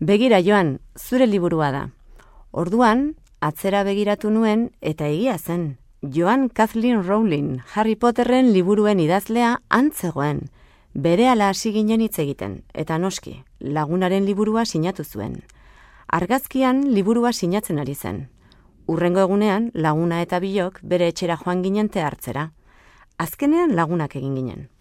Begira joan, zure liburua da. Orduan, atzera begiratu nuen eta egia zen. Joan Kathleen Rowling, Harry Potterren liburuen idazlea antzegoen. Bere ala hasi ginen hitz egiten, eta noski, lagunaren liburua sinatu zuen. Argazkian liburua sinatzen ari zen. Urrengo egunean, laguna eta bilok bere etxera joan ginen hartzera. Azkenean lagunak egin ginen.